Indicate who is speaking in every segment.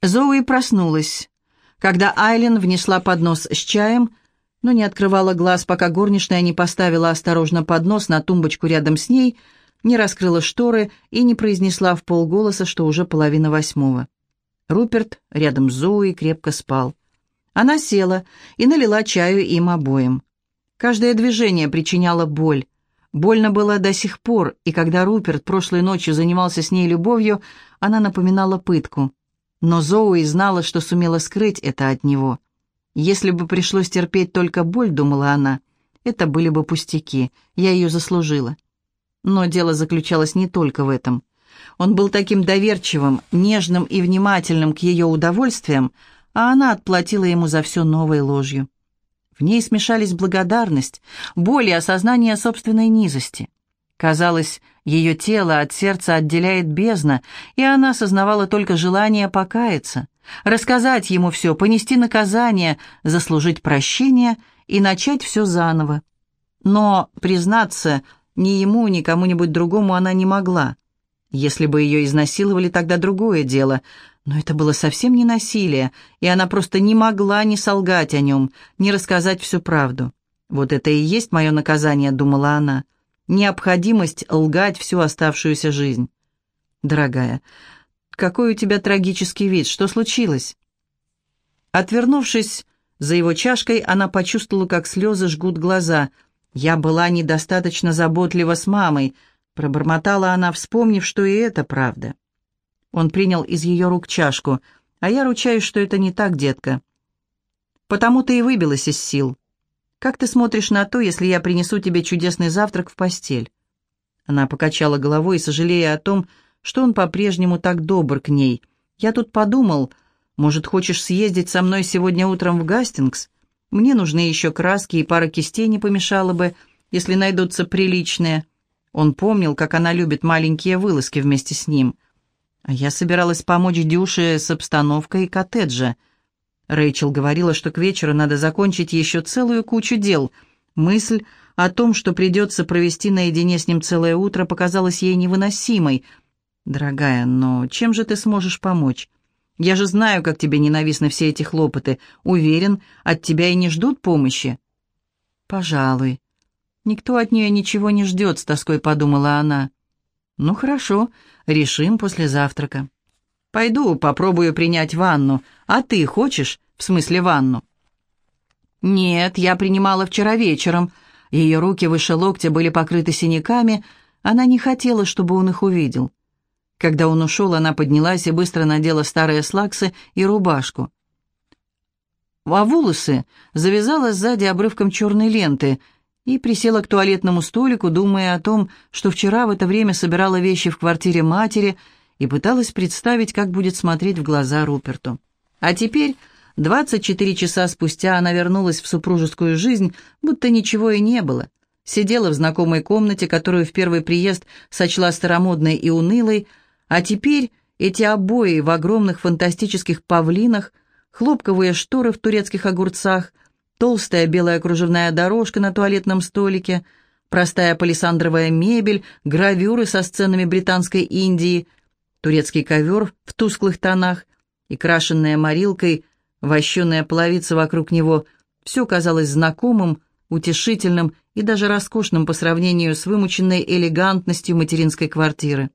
Speaker 1: Зоуи проснулась. Когда Айлен внесла поднос с чаем, но не открывала глаз, пока горничная не поставила осторожно поднос на тумбочку рядом с ней, не раскрыла шторы и не произнесла в полголоса, что уже половина восьмого. Руперт рядом с Зоей крепко спал. Она села и налила чаю им обоим. Каждое движение причиняло боль. Больно было до сих пор, и когда Руперт прошлой ночью занимался с ней любовью, она напоминала пытку. Но Зоуи знала, что сумела скрыть это от него. Если бы пришлось терпеть только боль, думала она, это были бы пустяки, я ее заслужила. Но дело заключалось не только в этом. Он был таким доверчивым, нежным и внимательным к ее удовольствиям, а она отплатила ему за все новой ложью. В ней смешались благодарность, боль и осознание собственной низости. Казалось, ее тело от сердца отделяет бездна, и она осознавала только желание покаяться, рассказать ему все, понести наказание, заслужить прощение и начать все заново. Но, признаться, ни ему, ни кому-нибудь другому она не могла. Если бы ее изнасиловали, тогда другое дело. Но это было совсем не насилие, и она просто не могла не солгать о нем, не рассказать всю правду. «Вот это и есть мое наказание», — думала она необходимость лгать всю оставшуюся жизнь. «Дорогая, какой у тебя трагический вид, что случилось?» Отвернувшись за его чашкой, она почувствовала, как слезы жгут глаза. «Я была недостаточно заботлива с мамой», — пробормотала она, вспомнив, что и это правда. Он принял из ее рук чашку, а я ручаюсь, что это не так, детка. «Потому ты и выбилась из сил. Как ты смотришь на то, если я принесу тебе чудесный завтрак в постель?» Она покачала головой, сожалея о том, что он по-прежнему так добр к ней. «Я тут подумал, может, хочешь съездить со мной сегодня утром в Гастингс? Мне нужны еще краски и пара кистей не помешало бы, если найдутся приличные». Он помнил, как она любит маленькие вылазки вместе с ним. А я собиралась помочь Дюше с обстановкой коттеджа — Рэйчел говорила, что к вечеру надо закончить еще целую кучу дел. Мысль о том, что придется провести наедине с ним целое утро, показалась ей невыносимой. «Дорогая, но чем же ты сможешь помочь? Я же знаю, как тебе ненавистны все эти хлопоты. Уверен, от тебя и не ждут помощи». «Пожалуй. Никто от нее ничего не ждет», — с тоской подумала она. «Ну хорошо, решим после завтрака». Пойду попробую принять ванну. А ты хочешь? В смысле ванну?» «Нет, я принимала вчера вечером». Ее руки выше локтя были покрыты синяками. Она не хотела, чтобы он их увидел. Когда он ушел, она поднялась и быстро надела старые слаксы и рубашку. А волосы завязала сзади обрывком черной ленты и присела к туалетному столику, думая о том, что вчера в это время собирала вещи в квартире матери и пыталась представить, как будет смотреть в глаза Руперту. А теперь, 24 часа спустя, она вернулась в супружескую жизнь, будто ничего и не было. Сидела в знакомой комнате, которую в первый приезд сочла старомодной и унылой, а теперь эти обои в огромных фантастических павлинах, хлопковые шторы в турецких огурцах, толстая белая кружевная дорожка на туалетном столике, простая палисандровая мебель, гравюры со сценами британской Индии — турецкий ковер в тусклых тонах и крашенная морилкой, вощеная половица вокруг него, все казалось знакомым, утешительным и даже роскошным по сравнению с вымученной элегантностью материнской квартиры.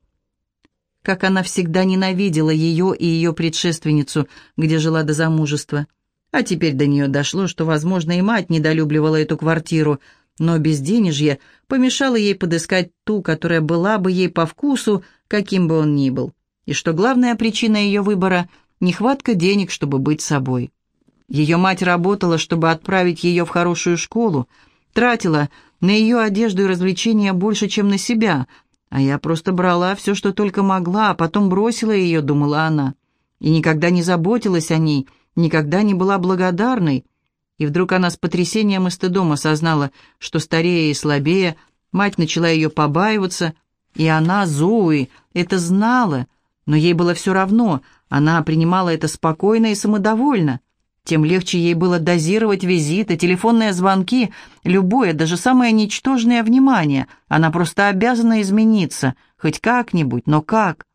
Speaker 1: Как она всегда ненавидела ее и ее предшественницу, где жила до замужества. А теперь до нее дошло, что, возможно, и мать недолюбливала эту квартиру, но безденежье помешало ей подыскать ту, которая была бы ей по вкусу, каким бы он ни был, и что главная причина ее выбора – нехватка денег, чтобы быть собой. Ее мать работала, чтобы отправить ее в хорошую школу, тратила на ее одежду и развлечения больше, чем на себя, а я просто брала все, что только могла, а потом бросила ее, думала она, и никогда не заботилась о ней, никогда не была благодарной. И вдруг она с потрясением и стыдом осознала, что старее и слабее, мать начала ее побаиваться, и она, Зоуи, это знала, но ей было все равно, она принимала это спокойно и самодовольно. Тем легче ей было дозировать визиты, телефонные звонки, любое, даже самое ничтожное внимание. Она просто обязана измениться, хоть как-нибудь, но как?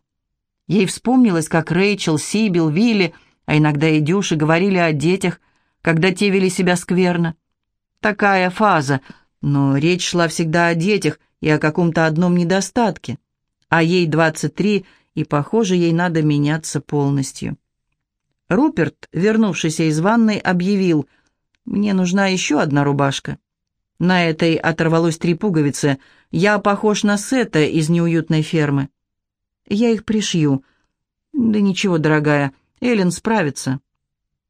Speaker 1: Ей вспомнилось, как Рэйчел, Сибил, Вилли, а иногда и Дюши говорили о детях, когда те вели себя скверно. Такая фаза, но речь шла всегда о детях и о каком-то одном недостатке. А ей 23, и, похоже, ей надо меняться полностью. Руперт, вернувшийся из ванной, объявил, «Мне нужна еще одна рубашка». На этой оторвалось три пуговицы. «Я похож на Сета из неуютной фермы». «Я их пришью». «Да ничего, дорогая, Эллен справится».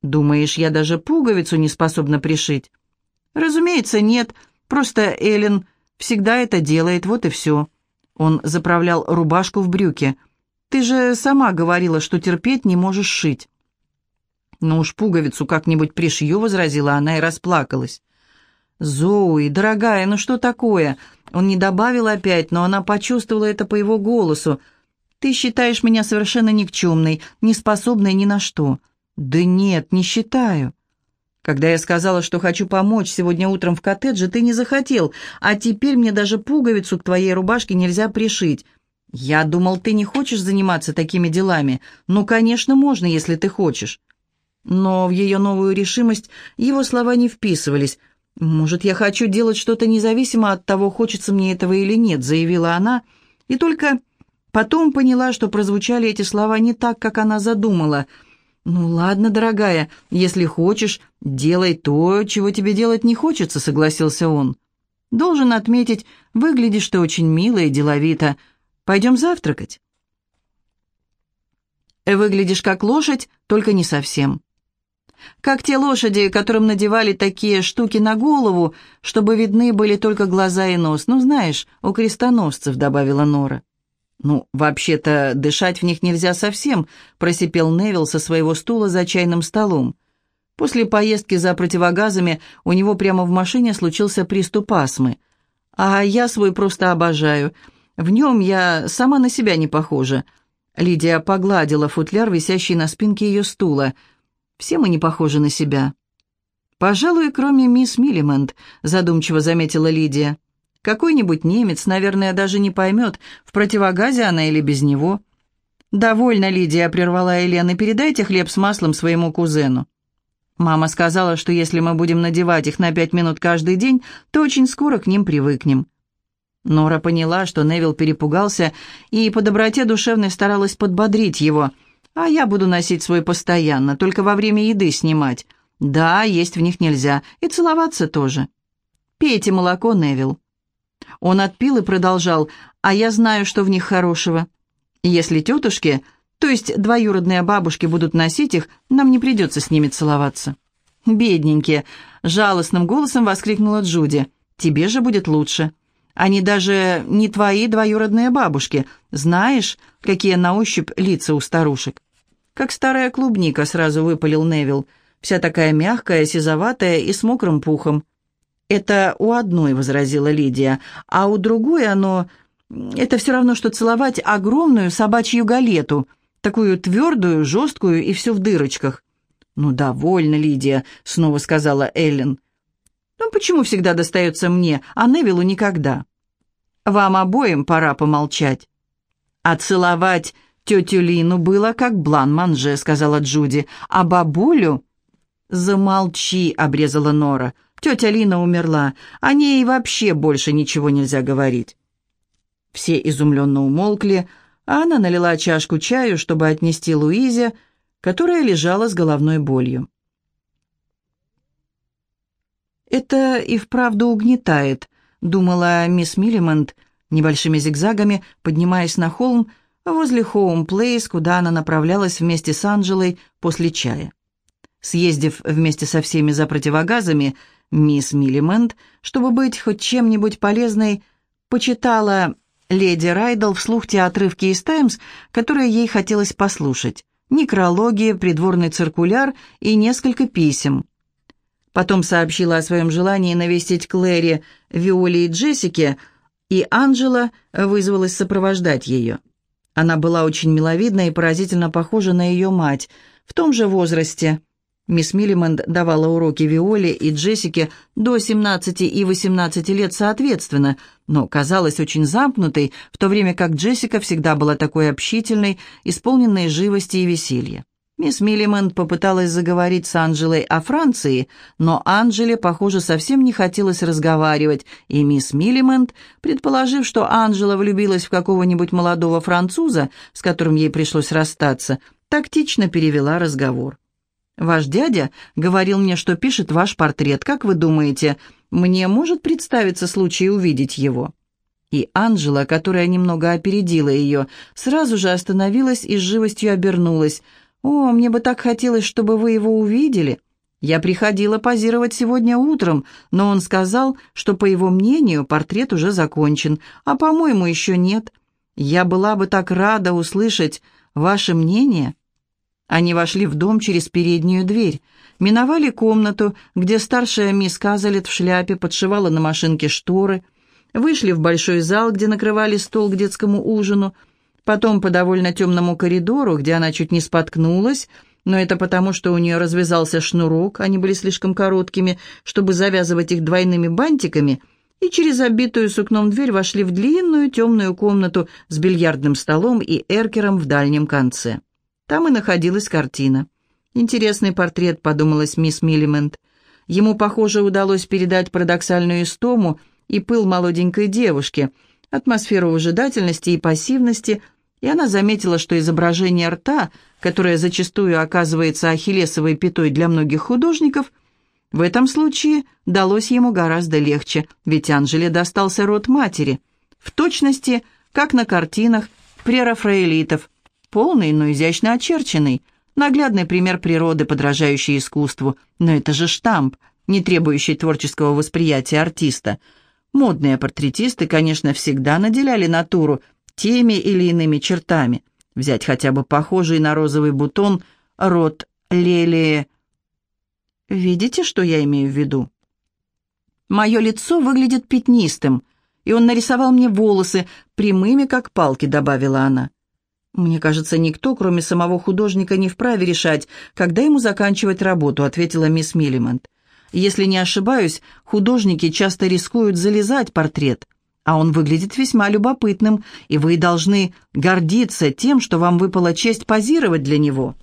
Speaker 1: «Думаешь, я даже пуговицу не способна пришить?» «Разумеется, нет. Просто Эллен всегда это делает, вот и все». Он заправлял рубашку в брюки. «Ты же сама говорила, что терпеть не можешь шить». «Ну уж пуговицу как-нибудь пришью», — возразила она и расплакалась. «Зоуи, дорогая, ну что такое?» Он не добавил опять, но она почувствовала это по его голосу. «Ты считаешь меня совершенно никчемной, неспособной ни на что». «Да нет, не считаю». Когда я сказала, что хочу помочь сегодня утром в коттедже, ты не захотел, а теперь мне даже пуговицу к твоей рубашке нельзя пришить. Я думал, ты не хочешь заниматься такими делами. Ну, конечно, можно, если ты хочешь. Но в ее новую решимость его слова не вписывались. «Может, я хочу делать что-то независимо от того, хочется мне этого или нет», — заявила она, и только потом поняла, что прозвучали эти слова не так, как она задумала — «Ну ладно, дорогая, если хочешь, делай то, чего тебе делать не хочется», — согласился он. «Должен отметить, выглядишь ты очень мило и деловито. Пойдем завтракать?» «Выглядишь как лошадь, только не совсем». «Как те лошади, которым надевали такие штуки на голову, чтобы видны были только глаза и нос. Ну, знаешь, у крестоносцев», — добавила Нора. «Ну, вообще-то, дышать в них нельзя совсем», — просипел Невил со своего стула за чайным столом. После поездки за противогазами у него прямо в машине случился приступ астмы. «А я свой просто обожаю. В нем я сама на себя не похожа». Лидия погладила футляр, висящий на спинке ее стула. «Все мы не похожи на себя». «Пожалуй, кроме мисс Миллимент», — задумчиво заметила Лидия. Какой-нибудь немец, наверное, даже не поймет, в противогазе она или без него. «Довольно, Лидия», — прервала Елена, — «передайте хлеб с маслом своему кузену». Мама сказала, что если мы будем надевать их на пять минут каждый день, то очень скоро к ним привыкнем. Нора поняла, что Невил перепугался, и по доброте душевной старалась подбодрить его. «А я буду носить свой постоянно, только во время еды снимать. Да, есть в них нельзя, и целоваться тоже. Пейте молоко, Невил». Он отпил и продолжал, «А я знаю, что в них хорошего. Если тетушки, то есть двоюродные бабушки, будут носить их, нам не придется с ними целоваться». «Бедненькие!» — жалостным голосом воскликнула Джуди. «Тебе же будет лучше. Они даже не твои двоюродные бабушки. Знаешь, какие на ощупь лица у старушек?» «Как старая клубника», — сразу выпалил Невил. «Вся такая мягкая, сизоватая и с мокрым пухом». «Это у одной», — возразила Лидия, «а у другой оно... Это все равно, что целовать огромную собачью галету, такую твердую, жесткую и все в дырочках». «Ну, довольно, Лидия», — снова сказала Эллен. «Ну, почему всегда достается мне, а Невилу никогда?» «Вам обоим пора помолчать». «А целовать тетю Лину было как блан-манже», — сказала Джуди, «а бабулю...» «Замолчи», — обрезала Нора, — Тетя Лина умерла, о ней вообще больше ничего нельзя говорить. Все изумленно умолкли, а она налила чашку чаю, чтобы отнести Луизе, которая лежала с головной болью. «Это и вправду угнетает», — думала мисс Миллимент, небольшими зигзагами поднимаясь на холм возле Хоум-Плейс, куда она направлялась вместе с Анжелой после чая. Съездив вместе со всеми за противогазами, Мисс Миллимент, чтобы быть хоть чем-нибудь полезной, почитала леди Райдл вслух те отрывки из «Таймс», которые ей хотелось послушать, некрологи, придворный циркуляр и несколько писем. Потом сообщила о своем желании навестить Клэри, Виоле и Джессике, и Анджела вызвалась сопровождать ее. Она была очень миловидна и поразительно похожа на ее мать, в том же возрасте – Мисс Миллимент давала уроки Виоле и Джессике до 17 и 18 лет соответственно, но казалась очень замкнутой, в то время как Джессика всегда была такой общительной, исполненной живости и веселья. Мисс Миллимент попыталась заговорить с Анжелой о Франции, но Анжеле, похоже, совсем не хотелось разговаривать, и мисс Миллимент, предположив, что Анжела влюбилась в какого-нибудь молодого француза, с которым ей пришлось расстаться, тактично перевела разговор. «Ваш дядя говорил мне, что пишет ваш портрет. Как вы думаете, мне может представиться случай увидеть его?» И Анжела, которая немного опередила ее, сразу же остановилась и с живостью обернулась – «О, мне бы так хотелось, чтобы вы его увидели. Я приходила позировать сегодня утром, но он сказал, что, по его мнению, портрет уже закончен, а, по-моему, еще нет. Я была бы так рада услышать ваше мнение». Они вошли в дом через переднюю дверь, миновали комнату, где старшая мисс Казалет в шляпе подшивала на машинке шторы, вышли в большой зал, где накрывали стол к детскому ужину – Потом по довольно темному коридору, где она чуть не споткнулась, но это потому, что у нее развязался шнурок, они были слишком короткими, чтобы завязывать их двойными бантиками, и через обитую сукном дверь вошли в длинную темную комнату с бильярдным столом и эркером в дальнем конце. Там и находилась картина. «Интересный портрет», — подумалась мисс Миллимент. Ему, похоже, удалось передать парадоксальную истому и пыл молоденькой девушки, атмосферу выжидательности и пассивности — и она заметила, что изображение рта, которое зачастую оказывается ахиллесовой пятой для многих художников, в этом случае далось ему гораздо легче, ведь Анжеле достался рот матери, в точности, как на картинах прерафаэлитов, полный, но изящно очерченный, наглядный пример природы, подражающий искусству, но это же штамп, не требующий творческого восприятия артиста. Модные портретисты, конечно, всегда наделяли натуру – теми или иными чертами. Взять хотя бы похожий на розовый бутон рот лелии. Видите, что я имею в виду? Мое лицо выглядит пятнистым, и он нарисовал мне волосы, прямыми, как палки, добавила она. «Мне кажется, никто, кроме самого художника, не вправе решать, когда ему заканчивать работу», — ответила мисс Миллимонт. «Если не ошибаюсь, художники часто рискуют залезать портрет а он выглядит весьма любопытным, и вы должны гордиться тем, что вам выпала честь позировать для него».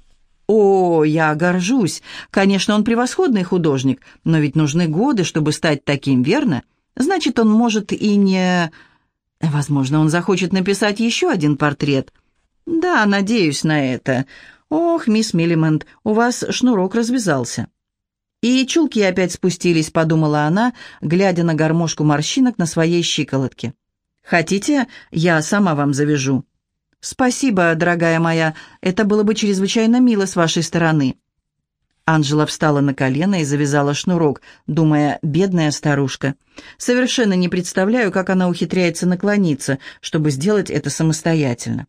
Speaker 1: «О, я горжусь. Конечно, он превосходный художник, но ведь нужны годы, чтобы стать таким, верно? Значит, он может и не... Возможно, он захочет написать еще один портрет. Да, надеюсь на это. Ох, мисс Миллимент, у вас шнурок развязался». «И чулки опять спустились», — подумала она, глядя на гармошку морщинок на своей щиколотке. «Хотите, я сама вам завяжу?» «Спасибо, дорогая моя, это было бы чрезвычайно мило с вашей стороны». Анжела встала на колено и завязала шнурок, думая, бедная старушка. Совершенно не представляю, как она ухитряется наклониться, чтобы сделать это самостоятельно.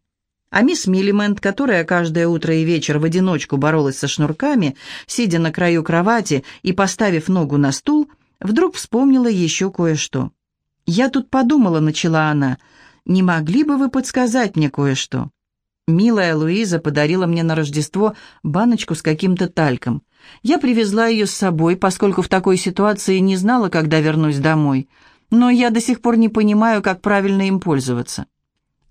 Speaker 1: А мисс Миллимент, которая каждое утро и вечер в одиночку боролась со шнурками, сидя на краю кровати и поставив ногу на стул, вдруг вспомнила еще кое-что. «Я тут подумала», — начала она, — «не могли бы вы подсказать мне кое-что?» Милая Луиза подарила мне на Рождество баночку с каким-то тальком. Я привезла ее с собой, поскольку в такой ситуации не знала, когда вернусь домой. Но я до сих пор не понимаю, как правильно им пользоваться.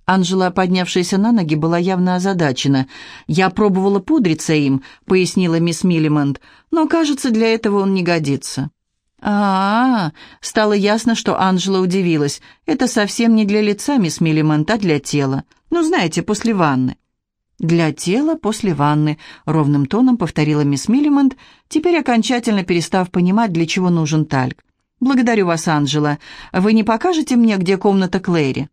Speaker 1: Анжела, поднявшаяся на ноги, была явно озадачена. «Я пробовала пудриться им», — пояснила мисс Миллимонт, «но, кажется, для этого он не годится». А, -а, а Стало ясно, что Анжела удивилась. «Это совсем не для лица, мисс Миллимонт, а для тела. Ну, знаете, после ванны». «Для тела после ванны», — ровным тоном повторила мисс Миллимонт, теперь окончательно перестав понимать, для чего нужен тальк. «Благодарю вас, Анжела. Вы не покажете мне, где комната Клэри?»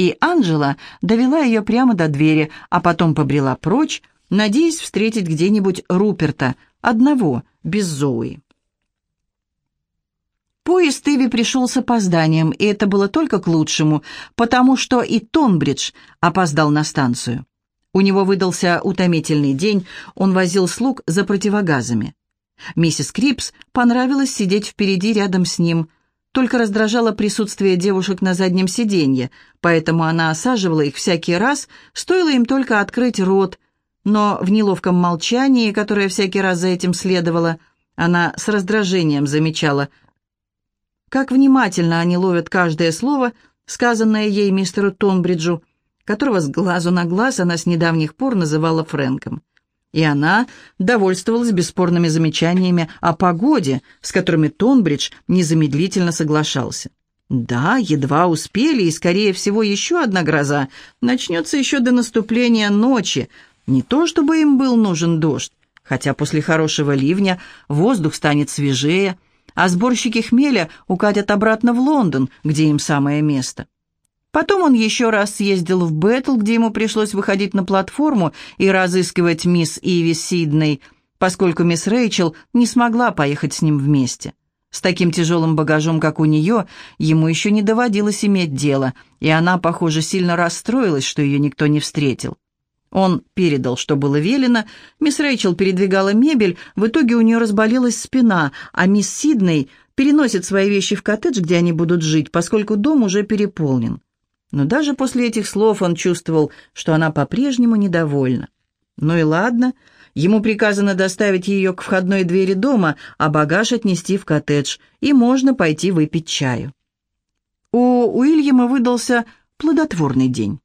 Speaker 1: И Анжела довела ее прямо до двери, а потом побрела прочь, надеясь встретить где-нибудь Руперта, одного, без Зои. Поезд Иви пришел с опозданием, и это было только к лучшему, потому что и Тонбридж опоздал на станцию. У него выдался утомительный день, он возил слуг за противогазами. Миссис Крипс понравилось сидеть впереди рядом с ним – только раздражало присутствие девушек на заднем сиденье, поэтому она осаживала их всякий раз, стоило им только открыть рот. Но в неловком молчании, которое всякий раз за этим следовало, она с раздражением замечала. как внимательно они ловят каждое слово, сказанное ей мистеру Тонбриджу, которого с глазу на глаз она с недавних пор называла Фрэнком. И она довольствовалась бесспорными замечаниями о погоде, с которыми Тонбридж незамедлительно соглашался. Да, едва успели, и, скорее всего, еще одна гроза начнется еще до наступления ночи. Не то, чтобы им был нужен дождь, хотя после хорошего ливня воздух станет свежее, а сборщики хмеля укатят обратно в Лондон, где им самое место. Потом он еще раз съездил в Бэтл, где ему пришлось выходить на платформу и разыскивать мисс Иви Сидней, поскольку мисс Рэйчел не смогла поехать с ним вместе. С таким тяжелым багажом, как у нее, ему еще не доводилось иметь дело, и она, похоже, сильно расстроилась, что ее никто не встретил. Он передал, что было велено, мисс Рэйчел передвигала мебель, в итоге у нее разболелась спина, а мисс Сидней переносит свои вещи в коттедж, где они будут жить, поскольку дом уже переполнен. Но даже после этих слов он чувствовал, что она по-прежнему недовольна. Ну и ладно, ему приказано доставить ее к входной двери дома, а багаж отнести в коттедж, и можно пойти выпить чаю. У Уильяма выдался плодотворный день.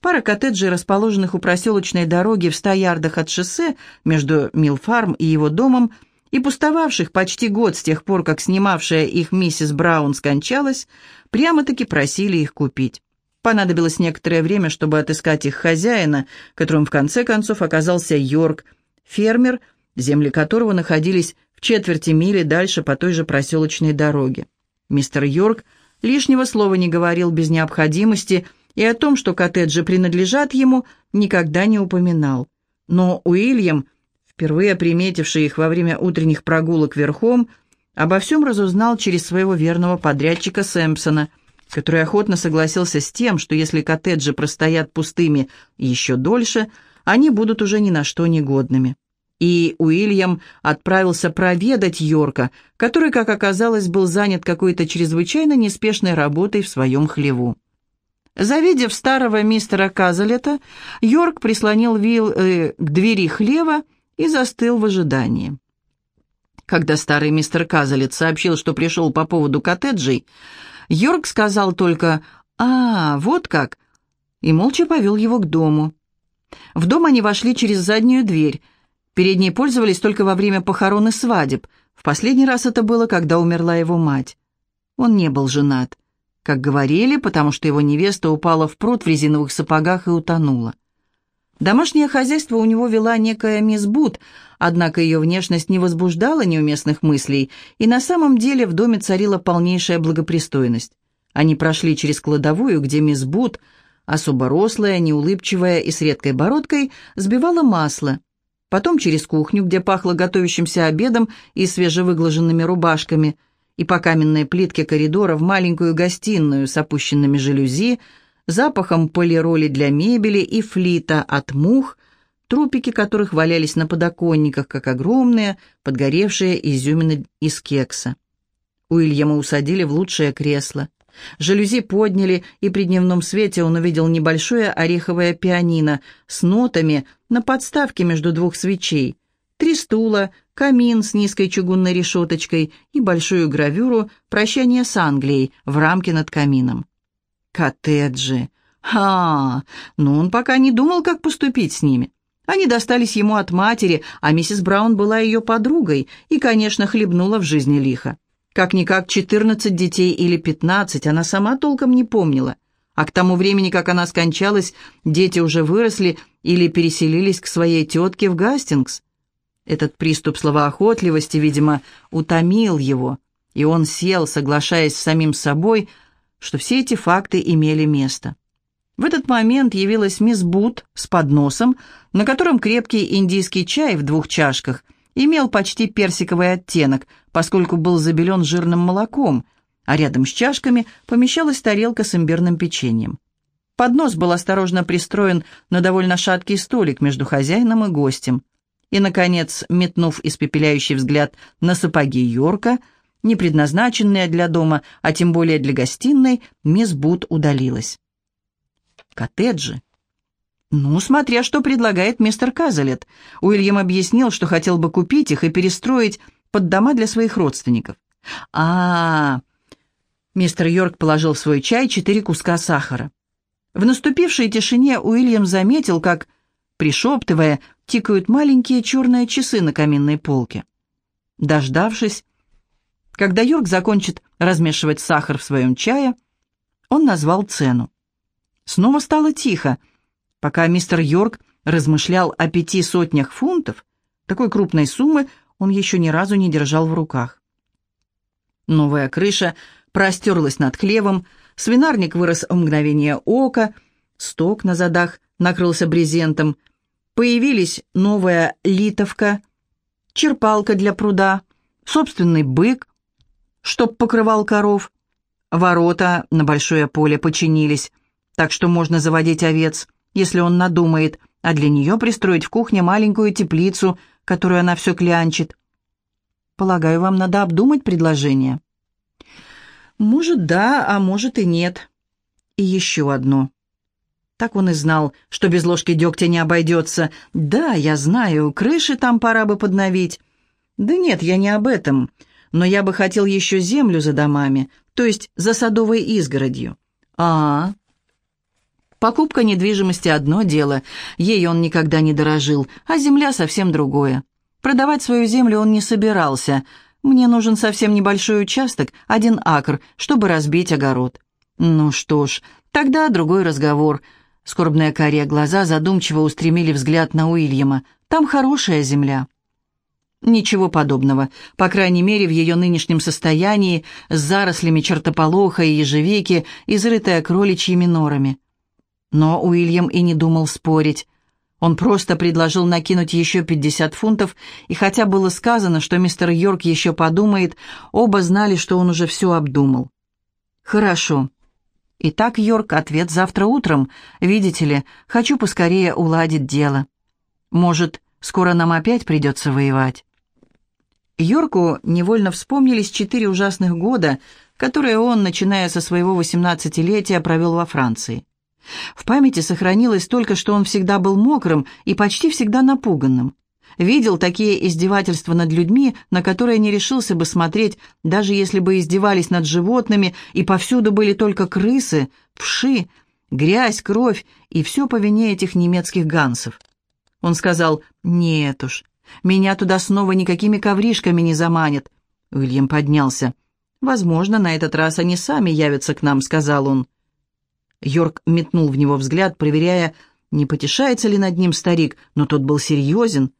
Speaker 1: Пара коттеджей, расположенных у проселочной дороги в ста ярдах от шоссе между Милфарм и его домом, и пустовавших почти год с тех пор, как снимавшая их миссис Браун скончалась, прямо-таки просили их купить. Понадобилось некоторое время, чтобы отыскать их хозяина, которым в конце концов оказался Йорк, фермер, земли которого находились в четверти мили дальше по той же проселочной дороге. Мистер Йорк лишнего слова не говорил без необходимости и о том, что коттеджи принадлежат ему, никогда не упоминал. Но Уильям впервые приметивший их во время утренних прогулок верхом, обо всем разузнал через своего верного подрядчика Сэмпсона, который охотно согласился с тем, что если коттеджи простоят пустыми еще дольше, они будут уже ни на что негодными. И Уильям отправился проведать Йорка, который, как оказалось, был занят какой-то чрезвычайно неспешной работой в своем хлеву. Завидев старого мистера Казалета, Йорк прислонил вилл э, к двери хлева и застыл в ожидании. Когда старый мистер Казалет сообщил, что пришел по поводу коттеджей, Йорк сказал только «А, вот как!» и молча повел его к дому. В дом они вошли через заднюю дверь. Передней пользовались только во время похорон и свадеб. В последний раз это было, когда умерла его мать. Он не был женат, как говорили, потому что его невеста упала в пруд в резиновых сапогах и утонула. Домашнее хозяйство у него вела некая мисс Бут, однако ее внешность не возбуждала неуместных мыслей, и на самом деле в доме царила полнейшая благопристойность. Они прошли через кладовую, где мисс Бут, особо рослая, неулыбчивая и с редкой бородкой, сбивала масло. Потом через кухню, где пахло готовящимся обедом и свежевыглаженными рубашками, и по каменной плитке коридора в маленькую гостиную с опущенными жалюзи, запахом полироли для мебели и флита от мух, трупики которых валялись на подоконниках, как огромные, подгоревшие изюмины из кекса. Уильяма усадили в лучшее кресло. Жалюзи подняли, и при дневном свете он увидел небольшое ореховое пианино с нотами на подставке между двух свечей, три стула, камин с низкой чугунной решеточкой и большую гравюру «Прощание с Англией» в рамке над камином. Коттеджи. Ха, но он пока не думал, как поступить с ними. Они достались ему от матери, а миссис Браун была ее подругой и, конечно, хлебнула в жизни лихо. Как-никак четырнадцать детей или пятнадцать она сама толком не помнила. А к тому времени, как она скончалась, дети уже выросли или переселились к своей тетке в Гастингс. Этот приступ словоохотливости, видимо, утомил его, и он сел, соглашаясь с самим собой, что все эти факты имели место. В этот момент явилась мисс Бут с подносом, на котором крепкий индийский чай в двух чашках имел почти персиковый оттенок, поскольку был забелен жирным молоком, а рядом с чашками помещалась тарелка с имбирным печеньем. Поднос был осторожно пристроен на довольно шаткий столик между хозяином и гостем. И, наконец, метнув испепеляющий взгляд на сапоги Йорка, не предназначенная для дома, а тем более для гостиной, мисс Бут удалилась. Коттеджи. Ну, смотря что предлагает мистер Казалет. Уильям объяснил, что хотел бы купить их и перестроить под дома для своих родственников. А, -а, -а Мистер Йорк положил в свой чай четыре куска сахара. В наступившей тишине Уильям заметил, как, пришептывая, тикают маленькие черные часы на каминной полке. Дождавшись, когда Йорк закончит размешивать сахар в своем чае, он назвал цену. Снова стало тихо, пока мистер Йорк размышлял о пяти сотнях фунтов, такой крупной суммы он еще ни разу не держал в руках. Новая крыша простерлась над хлевом, свинарник вырос в мгновение ока, сток на задах накрылся брезентом, появились новая литовка, черпалка для пруда, собственный бык, чтоб покрывал коров. Ворота на большое поле починились, так что можно заводить овец, если он надумает, а для нее пристроить в кухне маленькую теплицу, которую она все клянчит. Полагаю, вам надо обдумать предложение. Может, да, а может и нет. И еще одно. Так он и знал, что без ложки дегтя не обойдется. Да, я знаю, крыши там пора бы подновить. Да нет, я не об этом. Но я бы хотел еще землю за домами, то есть за садовой изгородью. А, -а, -а. Покупка недвижимости – одно дело. Ей он никогда не дорожил, а земля – совсем другое. Продавать свою землю он не собирался. Мне нужен совсем небольшой участок, один акр, чтобы разбить огород. Ну что ж, тогда другой разговор. Скорбная кария глаза задумчиво устремили взгляд на Уильяма. Там хорошая земля. Ничего подобного. По крайней мере, в ее нынешнем состоянии, с зарослями чертополоха и ежевики, изрытая кроличьими норами. Но Уильям и не думал спорить. Он просто предложил накинуть еще 50 фунтов, и хотя было сказано, что мистер Йорк еще подумает, оба знали, что он уже все обдумал. «Хорошо. Итак, Йорк, ответ завтра утром. Видите ли, хочу поскорее уладить дело. Может, скоро нам опять придется воевать?» Йорку невольно вспомнились четыре ужасных года, которые он, начиная со своего восемнадцатилетия, провел во Франции. В памяти сохранилось только, что он всегда был мокрым и почти всегда напуганным. Видел такие издевательства над людьми, на которые не решился бы смотреть, даже если бы издевались над животными, и повсюду были только крысы, вши, грязь, кровь, и все по вине этих немецких гансов. Он сказал, «Нет уж, меня туда снова никакими ковришками не заманят». Уильям поднялся. «Возможно, на этот раз они сами явятся к нам», — сказал он. Йорк метнул в него взгляд, проверяя, не потешается ли над ним старик, но тот был серьезен.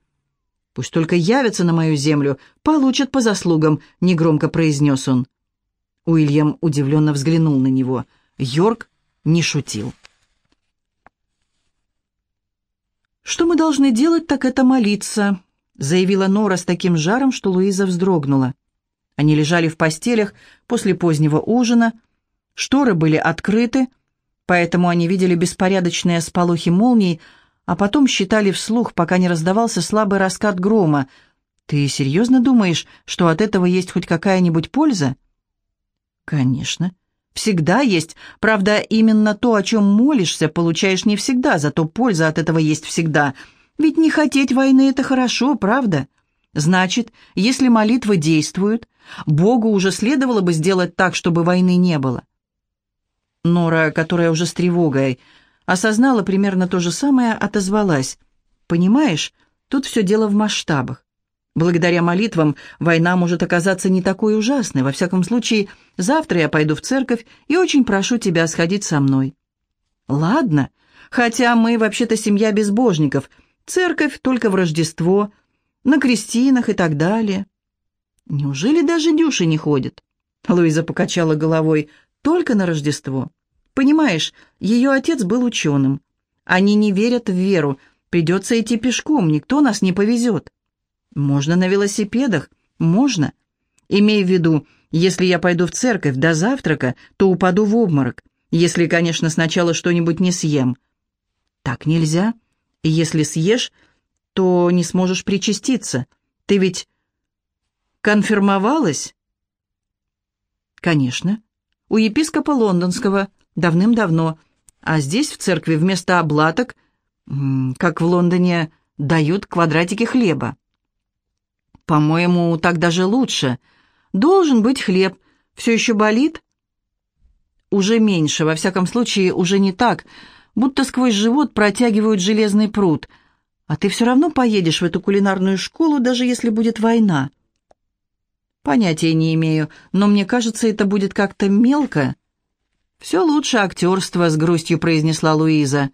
Speaker 1: «Пусть только явятся на мою землю, получат по заслугам», — негромко произнес он. Уильям удивленно взглянул на него. Йорк не шутил. «Что мы должны делать, так это молиться», — заявила Нора с таким жаром, что Луиза вздрогнула. Они лежали в постелях после позднего ужина, шторы были открыты, — поэтому они видели беспорядочные сполохи молний, а потом считали вслух, пока не раздавался слабый раскат грома. «Ты серьезно думаешь, что от этого есть хоть какая-нибудь польза?» «Конечно. Всегда есть. Правда, именно то, о чем молишься, получаешь не всегда, зато польза от этого есть всегда. Ведь не хотеть войны — это хорошо, правда?» Значит, если молитвы действуют, Богу уже следовало бы сделать так, чтобы войны не было. Нора, которая уже с тревогой осознала примерно то же самое, отозвалась. «Понимаешь, тут все дело в масштабах. Благодаря молитвам война может оказаться не такой ужасной. Во всяком случае, завтра я пойду в церковь и очень прошу тебя сходить со мной». «Ладно, хотя мы вообще-то семья безбожников. Церковь только в Рождество, на крестинах и так далее». «Неужели даже Дюша не ходит?» Луиза покачала головой. Только на Рождество. Понимаешь, ее отец был ученым. Они не верят в веру. Придется идти пешком, никто нас не повезет. Можно на велосипедах, можно. Имей в виду, если я пойду в церковь до завтрака, то упаду в обморок. Если, конечно, сначала что-нибудь не съем. Так нельзя. И если съешь, то не сможешь причаститься. Ты ведь конфирмовалась? Конечно у епископа лондонского, давным-давно, а здесь в церкви вместо облаток, как в Лондоне, дают квадратики хлеба. По-моему, так даже лучше. Должен быть хлеб. Все еще болит? уже меньше, во всяком случае, уже не так, будто сквозь живот протягивают железный пруд. А ты все равно поедешь в эту кулинарную школу, даже если будет война. Понятия не имею, но мне кажется, это будет как-то мелко. «Все лучше актерства», — с грустью произнесла Луиза.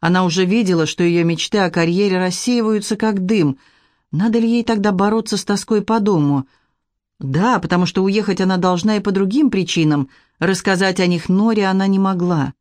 Speaker 1: Она уже видела, что ее мечты о карьере рассеиваются как дым. Надо ли ей тогда бороться с тоской по дому? Да, потому что уехать она должна и по другим причинам. Рассказать о них Норе она не могла.